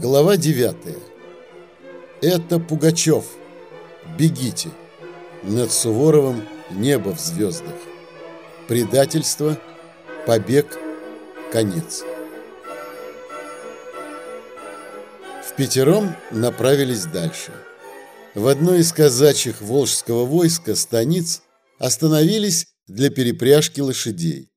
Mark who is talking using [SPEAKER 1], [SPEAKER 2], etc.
[SPEAKER 1] Глава 9. Это Пугачев. Бегите. Над Суворовым небо в звездах. Предательство, побег, конец. В пятером направились дальше. В одной из казачьих волжского войска станиц остановились для перепряжки лошадей.